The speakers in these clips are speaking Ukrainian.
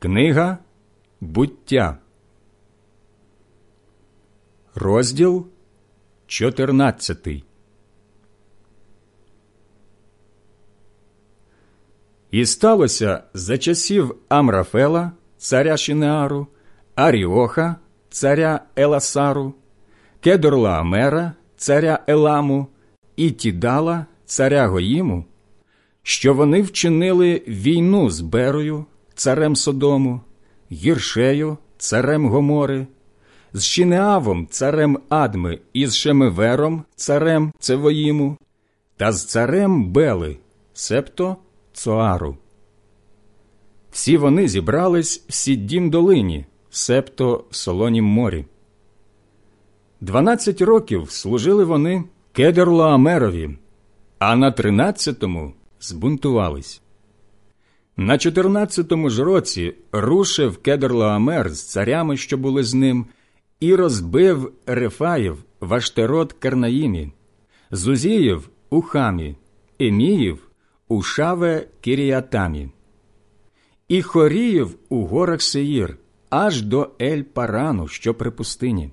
Книга буття, розділ 14 І сталося за часів Амрафела, царя Шинеару, Аріоха, царя Еласару, Кедорлаамера, царя Еламу, і Тідала, царя Гоїму, що вони вчинили війну з Берою, царем Содому, Гіршею, царем Гомори, з Шинеавом, царем Адми, і з Шемевером, царем Цевоїму, та з царем Бели, септо Цоару. Всі вони зібрались в Сіддім долині, септо в Солонім морі. Дванадцять років служили вони Кедерлаамерові, а на тринадцятому збунтувались. На чотирнадцятому ж році рушив Кедрлаамер з царями, що були з ним, і розбив Рефаїв в Аштерот Карнаїмі, Зузіїв у Хамі, Еміїв у Шаве Кіріатамі, і Хоріїв у горах Сеїр, аж до Ель Парану, що при пустині.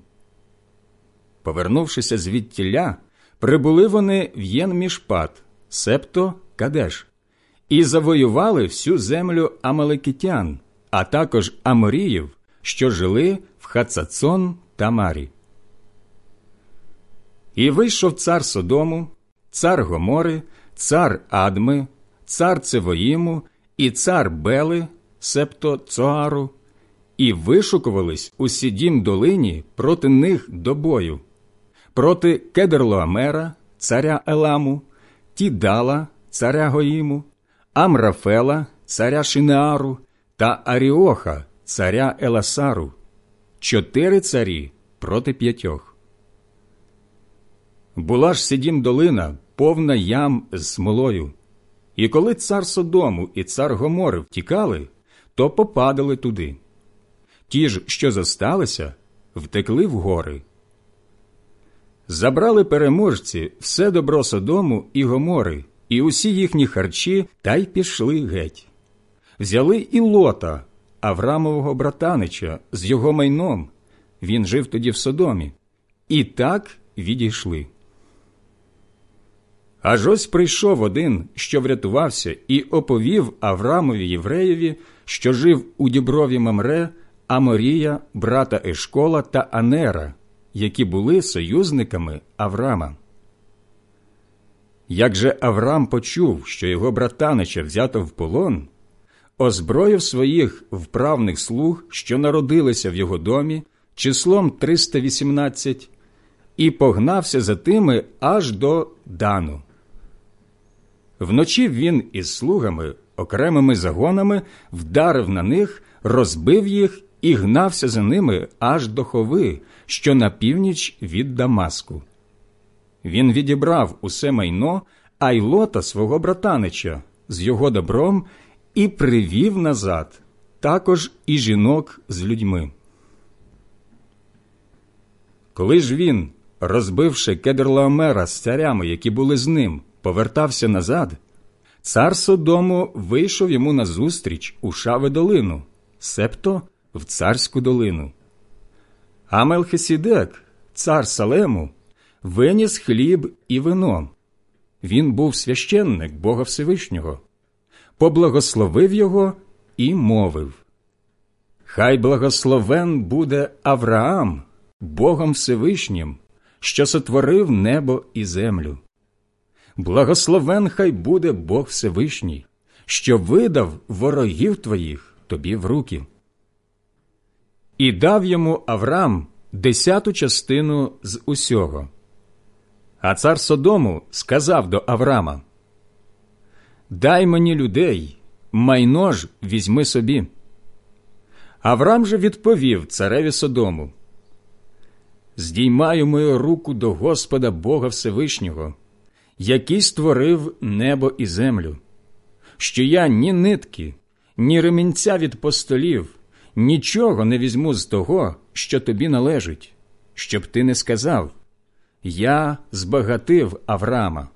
Повернувшися звідтіля, прибули вони в Єн-Мішпат, септо Кадеш, і завоювали всю землю Амалекітян, а також Аморіїв, що жили в Хацацон та Марі. І вийшов цар Содому, цар Гомори, цар Адми, цар Цевоїму і цар Бели, септо Цоару, і вишукувались у сідім долині проти них до бою, проти Кедерлоамера, царя Еламу, Тідала, царя Гоїму, Амрафела, царя Шинеару та Аріоха, царя Еласару, чотири царі проти п'ятьох. Була ж сидім долина, повна ям з смолою, і коли цар Содому і цар Гомори втікали, то попадали туди. Ті ж, що зосталися, втекли в гори. Забрали переможці все добро Содому і Гомори, і усі їхні харчі та й пішли геть. Взяли і лота, Аврамового братанича, з його майном. Він жив тоді в Содомі. І так відійшли. Аж ось прийшов один, що врятувався, і оповів Аврамові євреєві, що жив у діброві Мамре, Аморія, брата Ешкола та Анера, які були союзниками Аврама. Як же Авраам почув, що його братанича взято в полон, озброїв своїх вправних слуг, що народилися в його домі, числом 318, і погнався за тими аж до Дану. Вночі він із слугами, окремими загонами, вдарив на них, розбив їх і гнався за ними аж до хови, що на північ від Дамаску. Він відібрав усе майно, а й лота свого братанича з його добром і привів назад, також і жінок з людьми. Коли ж він, розбивши Кедрлаомера з царями, які були з ним, повертався назад, цар Содому вийшов йому назустріч у Шаве долину, септо в царську долину. А Мелхисідек, цар Салему, виніс хліб і вино. Він був священник Бога Всевишнього, поблагословив його і мовив Хай благословен буде Авраам, Богом Всевишнім, що сотворив небо і землю. Благословен хай буде Бог Всевишній, що видав ворогів твоїх тобі в руки. І дав йому Авраам десяту частину з усього. А цар Содому сказав до Авраама Дай мені людей, майно ж візьми собі. Авраам же відповів цареві Содому Здіймаю мою руку до Господа Бога Всевишнього, який створив небо і землю, що я ні нитки, ні ремінця від постолів, нічого не візьму з того, що тобі належить, щоб ти не сказав Я збагатив Авраама.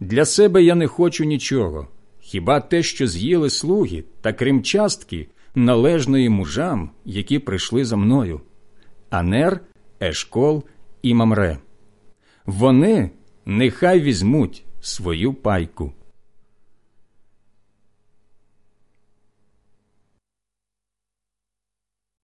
Для себе я не хочу нічого, хіба те, що з'їли слуги, та крім частки, належної мужам, які прийшли за мною Анер, Ешкол і Мамре. Вони нехай візьмуть свою пайку.